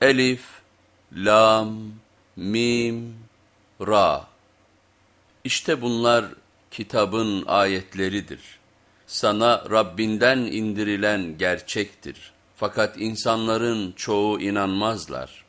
Elif, Lam, Mim, Ra. İşte bunlar kitabın ayetleridir. Sana Rabbinden indirilen gerçektir. Fakat insanların çoğu inanmazlar.''